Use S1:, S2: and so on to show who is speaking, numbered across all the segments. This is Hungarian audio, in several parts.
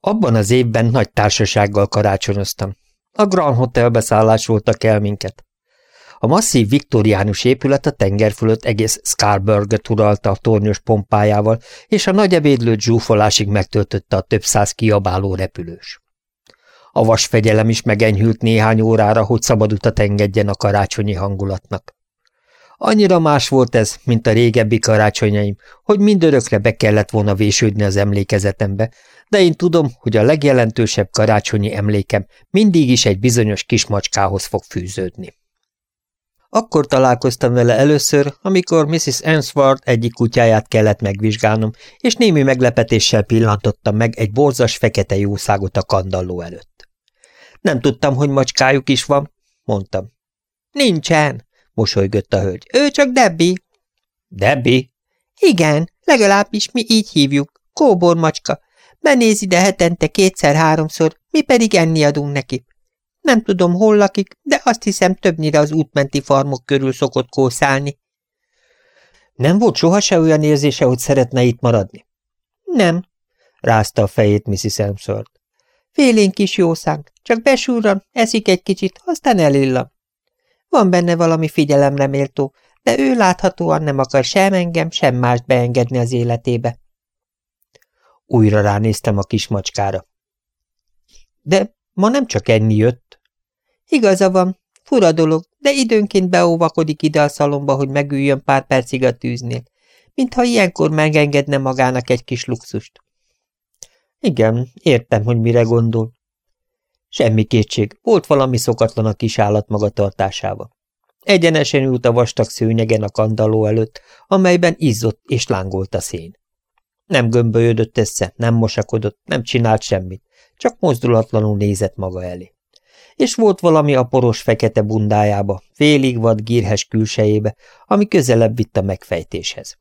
S1: Abban az évben nagy társasággal karácsonyoztam. A Grand Hotelbe szállásoltak el minket. A masszív viktoriánus épület a tenger fölött egész Scarborough-et uralta a tornyos pompájával, és a nagy ebédlőt zsúfolásig megtöltötte a több száz kiabáló repülős. A vasfegyelem is megenyhült néhány órára, hogy szabad utat engedjen a karácsonyi hangulatnak. Annyira más volt ez, mint a régebbi karácsonyaim, hogy mindörökre be kellett volna vésődni az emlékezetembe, de én tudom, hogy a legjelentősebb karácsonyi emlékem mindig is egy bizonyos kismacskához fog fűződni. Akkor találkoztam vele először, amikor Mrs. Answorth egyik kutyáját kellett megvizsgálnom, és némi meglepetéssel pillantottam meg egy borzas fekete jószágot a kandalló előtt. Nem tudtam, hogy macskájuk is van, mondtam. Nincsen, mosolygott a hölgy. Ő csak Debbie. Debbie? Igen, legalábbis mi így hívjuk. Kóbor macska. Benéz ide hetente kétszer-háromszor, mi pedig enni adunk neki. Nem tudom, hol lakik, de azt hiszem többnyire az útmenti farmok körül szokott kószálni. Nem volt soha se olyan érzése, hogy szeretne itt maradni? Nem, rázta a fejét Mrs. Elmsworth. Félénk kis jószánk, csak besúrran, eszik egy kicsit, aztán elillan. Van benne valami figyelemre méltó, de ő láthatóan nem akar sem engem, sem mást beengedni az életébe. Újra ránéztem a kis macskára. De ma nem csak enni jött. Igaza van, fura dolog, de időnként beóvakodik ide a szalomba, hogy megüljön pár percig a tűznél, mintha ilyenkor megengedne magának egy kis luxust. Igen, értem, hogy mire gondol. Semmi kétség, volt valami szokatlan a kis állat magatartásában. Egyenesen ült a vastag szőnyegen a kandalló előtt, amelyben izzott és lángolt a szén. Nem gömbölyödött össze, nem mosakodott, nem csinált semmit, csak mozdulatlanul nézett maga elé. És volt valami a poros fekete bundájába, félig vad gírhes külsejébe, ami közelebb vitt a megfejtéshez.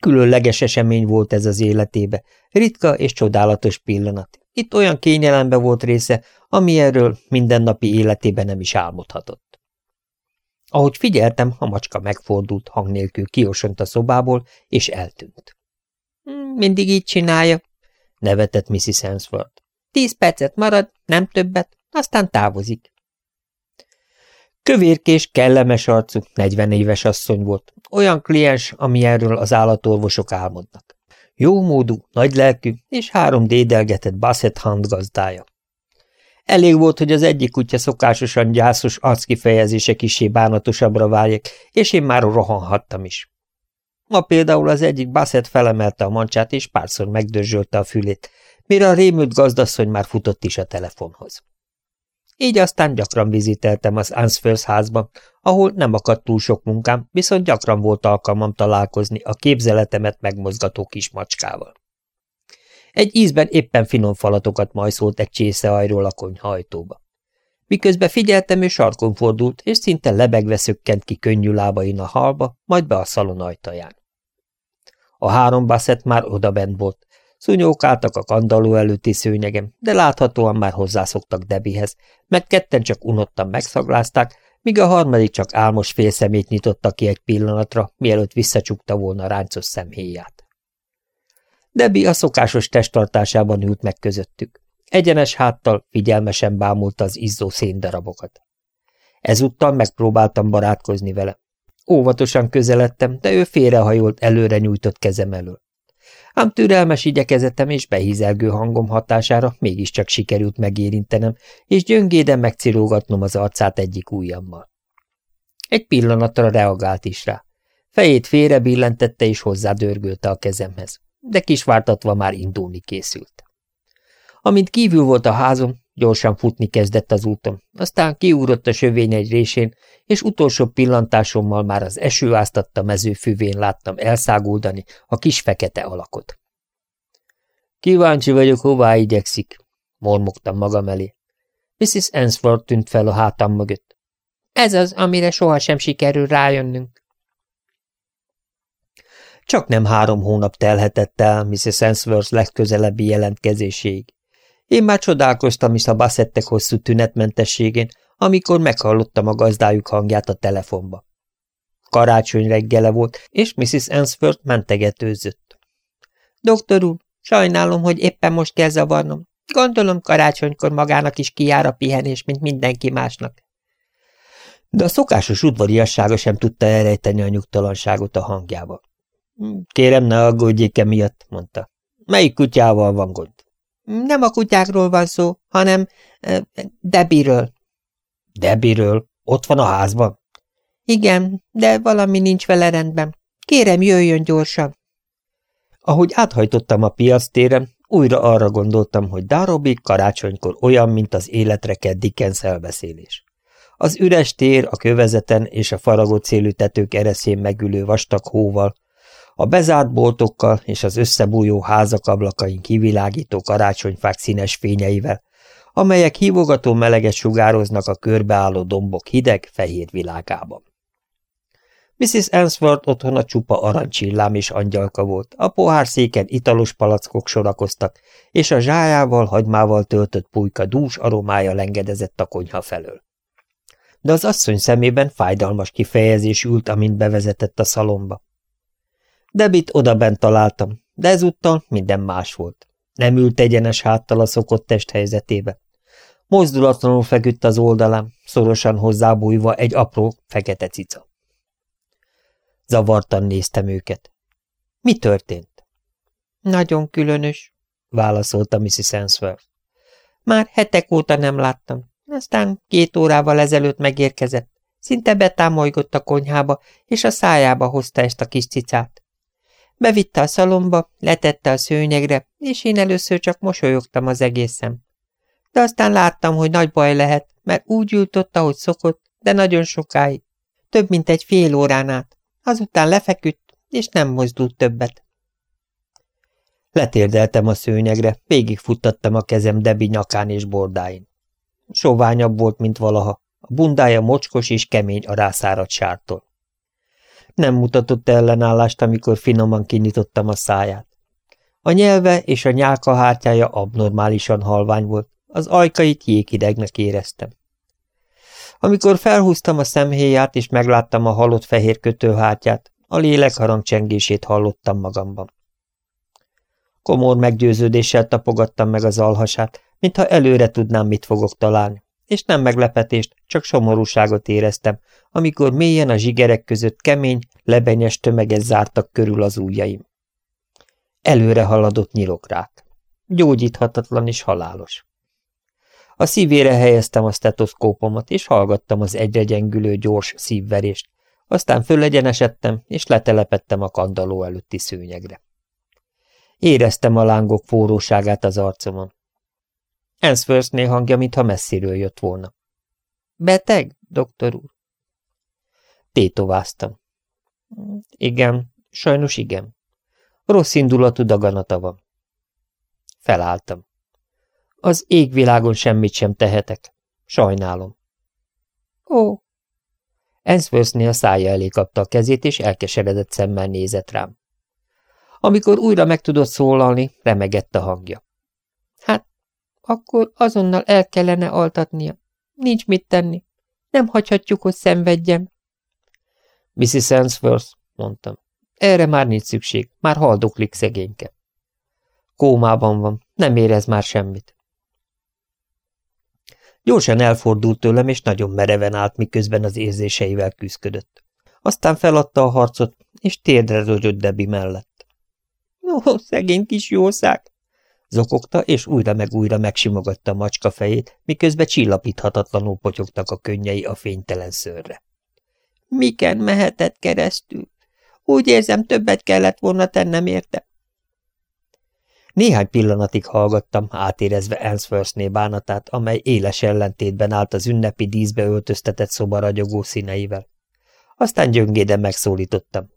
S1: Különleges esemény volt ez az életébe, ritka és csodálatos pillanat. Itt olyan kényelembe volt része, ami erről mindennapi életében nem is álmodhatott. Ahogy figyeltem, a macska megfordult, hang nélkül kiosont a szobából, és eltűnt. Hmm, mindig így csinálja, nevetett Mrs. Hansford. Tíz percet marad, nem többet, aztán távozik. Kövérkés, kellemes arcú, negyven éves asszony volt, olyan kliens, ami erről az állatorvosok álmodnak. Jómódú, nagylelkű és három dédelgetett Basset Hunt gazdája. Elég volt, hogy az egyik kutya szokásosan gyászos arckifejezése kisé bánatosabbra váljék, és én már rohanhattam is. Ma például az egyik Basset felemelte a mancsát, és párszor megdörzsölte a fülét, mire a rémült gazdasszony már futott is a telefonhoz. Így aztán gyakran viziteltem az Ansfers házban, ahol nem akadt túl sok munkám, viszont gyakran volt alkalmam találkozni a képzeletemet megmozgató kis macskával. Egy ízben éppen finom falatokat majszolt egy csészeajról a konyhajtóba. Miközben figyeltem, ő sarkon fordult, és szinte lebegve szökkent ki könnyű lábain a halba, majd be a szalon ajtaján. A három baszett már odabent volt, Szunyókáltak a kandalló előtti szőnyegem, de láthatóan már hozzászoktak Debihez, meg ketten csak unottan megszaglázták, míg a harmadik csak álmos félszemét nyitotta ki egy pillanatra, mielőtt visszacsukta volna ráncos szemhéját. Debi a szokásos testtartásában ült meg közöttük. Egyenes háttal figyelmesen bámulta az izzó széndarabokat. Ezúttal megpróbáltam barátkozni vele. Óvatosan közeledtem, de ő félrehajolt előre nyújtott kezem elől ám türelmes igyekezetem és behízelgő hangom hatására mégiscsak sikerült megérintenem, és gyöngéden megcirógatnom az arcát egyik ujjammal. Egy pillanatra reagált is rá. Fejét félre billentette és hozzádörgölte a kezemhez, de kisvártatva már indulni készült. Amint kívül volt a házom, Gyorsan futni kezdett az úton, aztán kiúrott a sövény egy résén, és utolsó pillantásommal már az eső áztatta mező füvén láttam elszáguldani a kis fekete alakot. Kíváncsi vagyok, hová igyekszik, mormogtam magam elé. Mrs. Answorth tűnt fel a hátam mögött. Ez az, amire sohasem sikerül rájönnünk. Csak nem három hónap telhetett el Mrs. Answorth legközelebbi jelentkezéséig. Én már csodálkoztam is a baszettek hosszú tünetmentességén, amikor meghallottam a gazdájuk hangját a telefonba. Karácsony reggele volt, és Mrs. Ansford mentegetőzött. Doktor úr,
S2: Sajnálom, hogy éppen most kell zavarnom. Gondolom karácsonykor magának is kijár a pihenés, mint mindenki másnak.
S1: De a szokásos udvariassága sem tudta elrejteni a nyugtalanságot a hangjával. Kérem, ne aggódjék emiatt, mondta. Melyik kutyával van gond?
S2: Nem a kutyákról van szó, hanem Debiről.
S1: Debiről? Ott van a házban?
S2: Igen, de valami nincs vele rendben. Kérem, jöjjön gyorsan.
S1: Ahogy áthajtottam a piac téren, újra arra gondoltam, hogy Darobi karácsonykor olyan, mint az életre kell Dickens elbeszélés. Az üres tér a kövezeten és a faragott szélű tetők ereszén megülő vastag hóval, a bezárt boltokkal és az összebújó házak ablakain kivilágító karácsonyfák színes fényeivel, amelyek hívogató meleget sugároznak a körbeálló dombok hideg, fehér világában. Mrs. Answorth otthona csupa arancsillám és angyalka volt, a pohárszéken italos palackok sorakoztak, és a zsájával, hagymával töltött pulyka dús aromája lengedezett a konyha felől. De az asszony szemében fájdalmas kifejezés ült, amint bevezetett a szalomba. Debit odabent találtam, de ezúttal minden más volt. Nem ült egyenes háttal a szokott testhelyzetébe. Mozdulatlanul feküdt az oldalán, szorosan hozzábújva egy apró, fekete cica. Zavartan néztem őket. Mi történt?
S2: Nagyon különös,
S1: válaszolta Mrs. Answorth.
S2: Már hetek óta nem láttam. Aztán két órával ezelőtt megérkezett. Szinte betámolygott a konyhába, és a szájába hozta ezt a kis cicát. Bevitte a szalomba, letette a szőnyegre, és én először csak mosolyogtam az egészem. De aztán láttam, hogy nagy baj lehet, mert úgy ült ott, ahogy szokott, de nagyon sokáig. Több mint egy fél órán át. Azután lefeküdt, és nem mozdult többet.
S1: Letérdeltem a szőnyegre, végigfuttattam a kezem Debi nyakán és bordáin. Soványabb volt, mint valaha, a bundája mocskos és kemény a rászáradt sártól. Nem mutatott ellenállást, amikor finoman kinyitottam a száját. A nyelve és a nyálka hártyája abnormálisan halvány volt, az ajkait jéghidegnek éreztem. Amikor felhúztam a szemhéját, és megláttam a halott fehér kötőhártyát, a lélek harangcsengését hallottam magamban. Komor meggyőződéssel tapogattam meg az alhasát, mintha előre tudnám, mit fogok találni, és nem meglepetést, csak somorúságot éreztem, amikor mélyen a zsigerek között kemény, lebenyes tömeget zártak körül az ujjaim. Előre haladott nyilokrák. Gyógyíthatatlan és halálos. A szívére helyeztem a stetoszkópomat, és hallgattam az egyre gyengülő gyors szívverést, aztán fölegyenesedtem, és letelepettem a kandaló előtti szőnyegre. Éreztem a lángok forróságát az arcomon. Ensworthnél hangja, mintha messziről jött volna. Beteg, doktor úr? Tétováztam. Igen, sajnos igen. Rossz indulatú daganata van. Felálltam. Az égvilágon semmit sem tehetek. Sajnálom. Ó. Ensworthnél szája elé kapta a kezét, és elkeseredett szemmel nézett rám. Amikor újra meg tudott szólalni, remegett a hangja. Hát, akkor azonnal el kellene altatnia. Nincs mit tenni. Nem hagyhatjuk, hogy szenvedjem. Mrs. Answorth, mondtam. Erre már nincs szükség, már haldoklik szegényke. Kómában van, nem érez már semmit. Gyorsan elfordult tőlem, és nagyon mereven állt, miközben az érzéseivel küzdködött. Aztán feladta a harcot, és térdre rögött Debbie mellett. Ó, szegény kis jószág! Zokogta, és újra meg újra megsimogatta a macska fejét, miközben csillapíthatatlanul potyogtak a könnyei a fénytelen szörre. Miken mehetett keresztül? Úgy érzem, többet kellett volna tennem érte. Néhány pillanatig hallgattam, átérezve Answorthné bánatát, amely éles ellentétben állt az ünnepi díszbe öltöztetett szoba ragyogó színeivel. Aztán gyöngéden megszólítottam.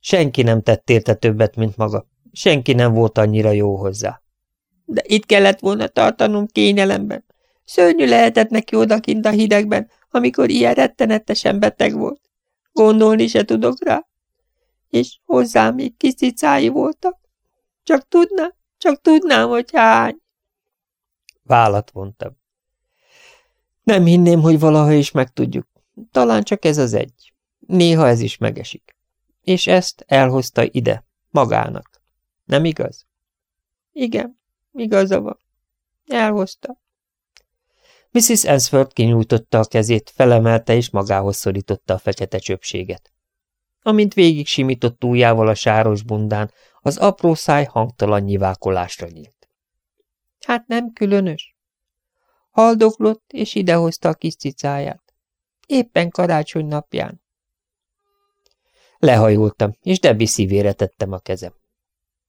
S1: Senki nem tett érte többet, mint maga. Senki nem volt annyira jó hozzá. De itt kellett volna tartanom kényelemben. Szörnyű lehetett neki odakint a hidegben, amikor ilyen rettenetesen beteg volt. Gondolni se tudok rá. És hozzám még kis cicái voltak. Csak tudnám, csak tudnám, hogy hány. Vállat vontam. Nem hinném, hogy valaha is megtudjuk. Talán csak ez az egy. Néha ez is megesik. És ezt elhozta ide, magának. Nem igaz?
S2: Igen, igaza van. Elhozta.
S1: Mrs. Ansford kinyújtotta a kezét, felemelte és magához szorította a fekete csöpséget. Amint végig simított ujjával a sáros bundán, az apró száj hangtalan nyivákolásra nyílt.
S2: Hát nem különös. Haldoklott, és idehozta a kis cicáját. Éppen karácsony napján.
S1: Lehajoltam, és Debbie szívére tettem a kezem.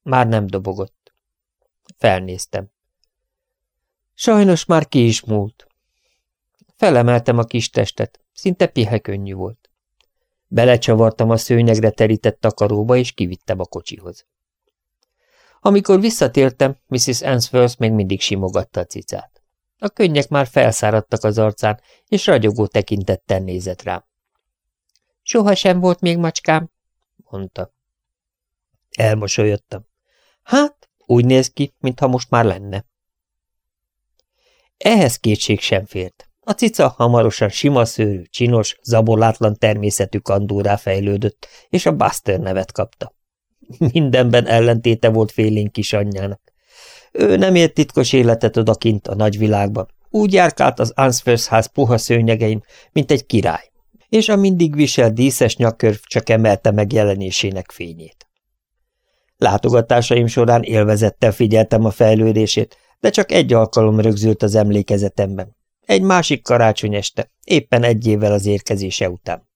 S1: Már nem dobogott. Felnéztem. Sajnos már ki is múlt. Felemeltem a kis testet, szinte pihekönnyű volt. Belecsavartam a szőnyegre terített takaróba, és kivittem a kocsihoz. Amikor visszatértem, Mrs. Answorth még mindig simogatta a cicát. A könnyek már felszáradtak az arcán, és ragyogó tekintettel nézett rám.
S2: Soha sem volt még macskám, mondta.
S1: Elmosolyodtam. Hát, úgy néz ki, mintha most már lenne. Ehhez kétség sem fért. A cica hamarosan sima szőrű, csinos, zabolátlan természetű kandúrá fejlődött, és a Buster nevet kapta. Mindenben ellentéte volt félénk anyjának. Ő nem élt titkos életet odakint a nagyvilágban. Úgy járkált az Ansfers ház puha szőnyegein, mint egy király, és a mindig viselt díszes nyakkörv csak emelte meg jelenésének fényét. Látogatásaim során élvezettel figyeltem a fejlődését, de csak egy alkalom rögzült az emlékezetemben. Egy másik karácsony este, éppen egy évvel az érkezése után.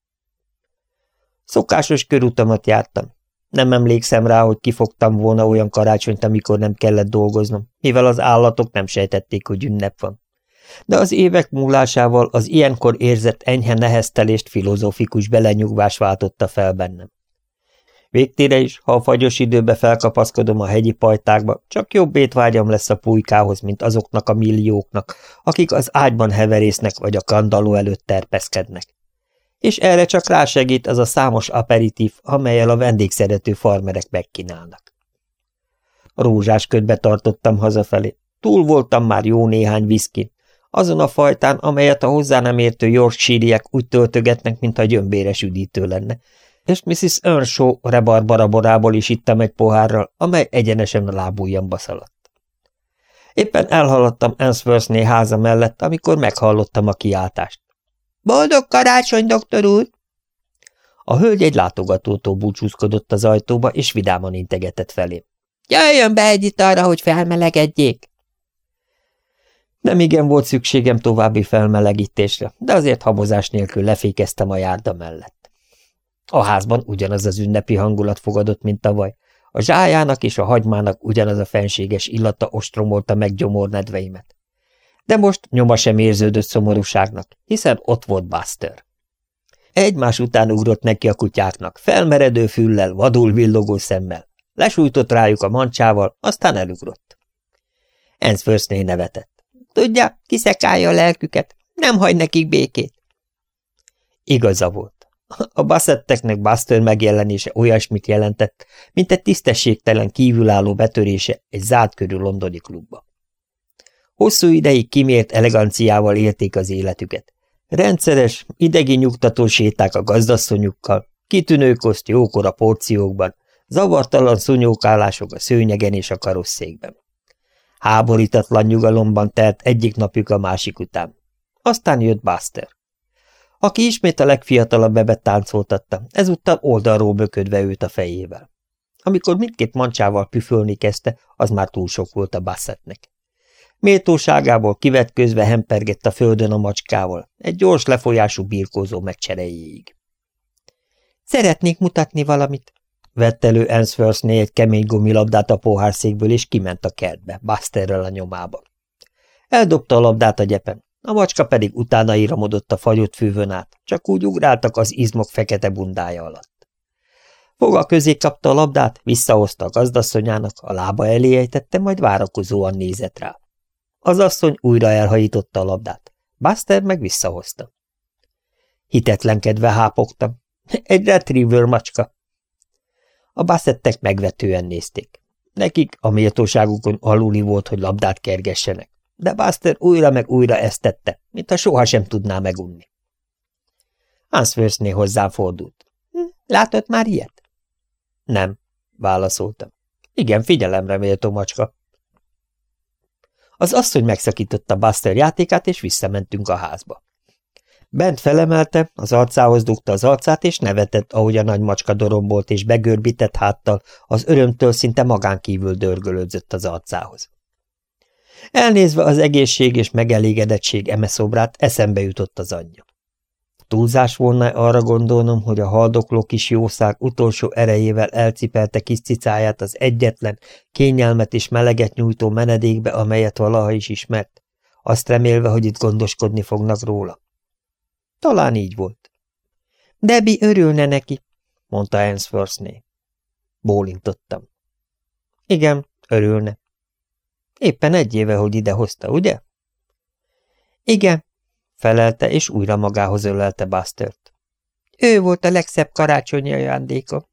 S1: Szokásos körutamat jártam. Nem emlékszem rá, hogy kifogtam volna olyan karácsonyt, amikor nem kellett dolgoznom, mivel az állatok nem sejtették, hogy ünnep van. De az évek múlásával az ilyenkor érzett enyhe neheztelést filozófikus belenyugvás váltotta fel bennem. Végtére is, ha a fagyos időbe felkapaszkodom a hegyi pajtákba, csak jobb étvágyam lesz a pulykához, mint azoknak a millióknak, akik az ágyban heverésznek vagy a kandaló előtt terpeszkednek. És erre csak rásegít az a számos aperitív, amelyel a vendégszerető farmerek megkínálnak. A rózsás ködbe tartottam hazafelé. Túl voltam már jó néhány viszkin, azon a fajtán, amelyet a hozzá nem értő Yorkshire-iek úgy töltögetnek, mintha gyömbéres üdítő lenne, és Mrs. Earnshaw rebarbaraborából is ittam egy pohárral, amely egyenesen a lábujjamba szaladt. Éppen elhaladtam Answorthné háza mellett, amikor meghallottam a kiáltást.
S2: – Boldog karácsony, doktor úr!
S1: A hölgy egy látogatótól búcsúzkodott az ajtóba, és vidáman integetett felé.
S2: – Jöjjön be egy itt arra, hogy felmelegedjék!
S1: Nem igen volt szükségem további felmelegítésre, de azért habozás nélkül lefékeztem a járda mellett. A házban ugyanaz az ünnepi hangulat fogadott, mint tavaly. A zsájának és a hagymának ugyanaz a fenséges illata ostromolta meg gyomornedveimet. De most nyoma sem érződött szomorúságnak, hiszen ott volt Buster. Egymás után ugrott neki a kutyáknak, felmeredő füllel, vadul villogó szemmel. Lesújtott rájuk a mancsával, aztán elugrott. Ensförszné nevetett.
S2: Tudja, kiszekálja a lelküket, nem hagy nekik békét.
S1: Igaza volt. A baszetteknek Buster megjelenése olyasmit jelentett, mint egy tisztességtelen kívülálló betörése egy zárt körű londoni klubba. Hosszú ideig kimért eleganciával élték az életüket. Rendszeres, idegi nyugtató séták a gazdasszonyukkal, kitűnő koszt jókora porciókban, zavartalan szunyókálások a szőnyegen és a karosszékben. Háborítatlan nyugalomban telt egyik napjuk a másik után. Aztán jött Buster aki ismét a legfiatalabb bebet táncoltatta, ezúttal oldalról böködve őt a fejével. Amikor mindkét mancsával püfölni kezdte, az már túl sok volt a Bassettnek. Méltóságából kivetközve hempergett a földön a macskával, egy gyors lefolyású birkózó megcserejéig.
S2: Szeretnék mutatni valamit,
S1: vett elő Answorthné egy kemény gumilabdát a pohárszékből, és kiment a kertbe, Busterrel a nyomába. Eldobta a labdát a gyepen, a macska pedig utána íramodott a fagyott fűvön át, csak úgy ugráltak az izmok fekete bundája alatt. Foga közé kapta a labdát, visszahozta a gazdasszonyának, a lába elé ejtette, majd várakozóan nézett rá. Az asszony újra elhajította a labdát, Buster meg visszahozta. Hitetlenkedve hápogtam. Egy retriever macska. A baszettek megvetően nézték. Nekik a méltóságukon aluli volt, hogy labdát kergessenek de Buster újra meg újra ezt tette, mintha sohasem tudná megunni. Answorthné hozzá fordult. Hm, látott már ilyet? Nem, válaszoltam. Igen, figyelemre méltó macska. Az asszony megszakította Buster játékát, és visszamentünk a házba. Bent felemelte, az arcához dugta az arcát, és nevetett, ahogy a nagy macska dorombolt és begörbített háttal, az örömtől szinte magán kívül dörgölődzött az arcához. Elnézve az egészség és megelégedettség emeszobrát, eszembe jutott az anyja. Túlzás volna arra gondolnom, hogy a haldokló kis jószág utolsó erejével elcipelte kis cicáját az egyetlen, kényelmet és meleget nyújtó menedékbe, amelyet valaha is ismert, azt remélve, hogy itt gondoskodni fognak róla. Talán így volt.
S2: Debbie örülne neki,
S1: mondta Answorthné. Bólintottam.
S2: Igen, örülne.
S1: Éppen egy éve, hogy ide hozta, ugye?
S2: Igen,
S1: felelte, és újra magához ölelte Bustert.
S2: Ő volt a legszebb karácsonyi ajándéka.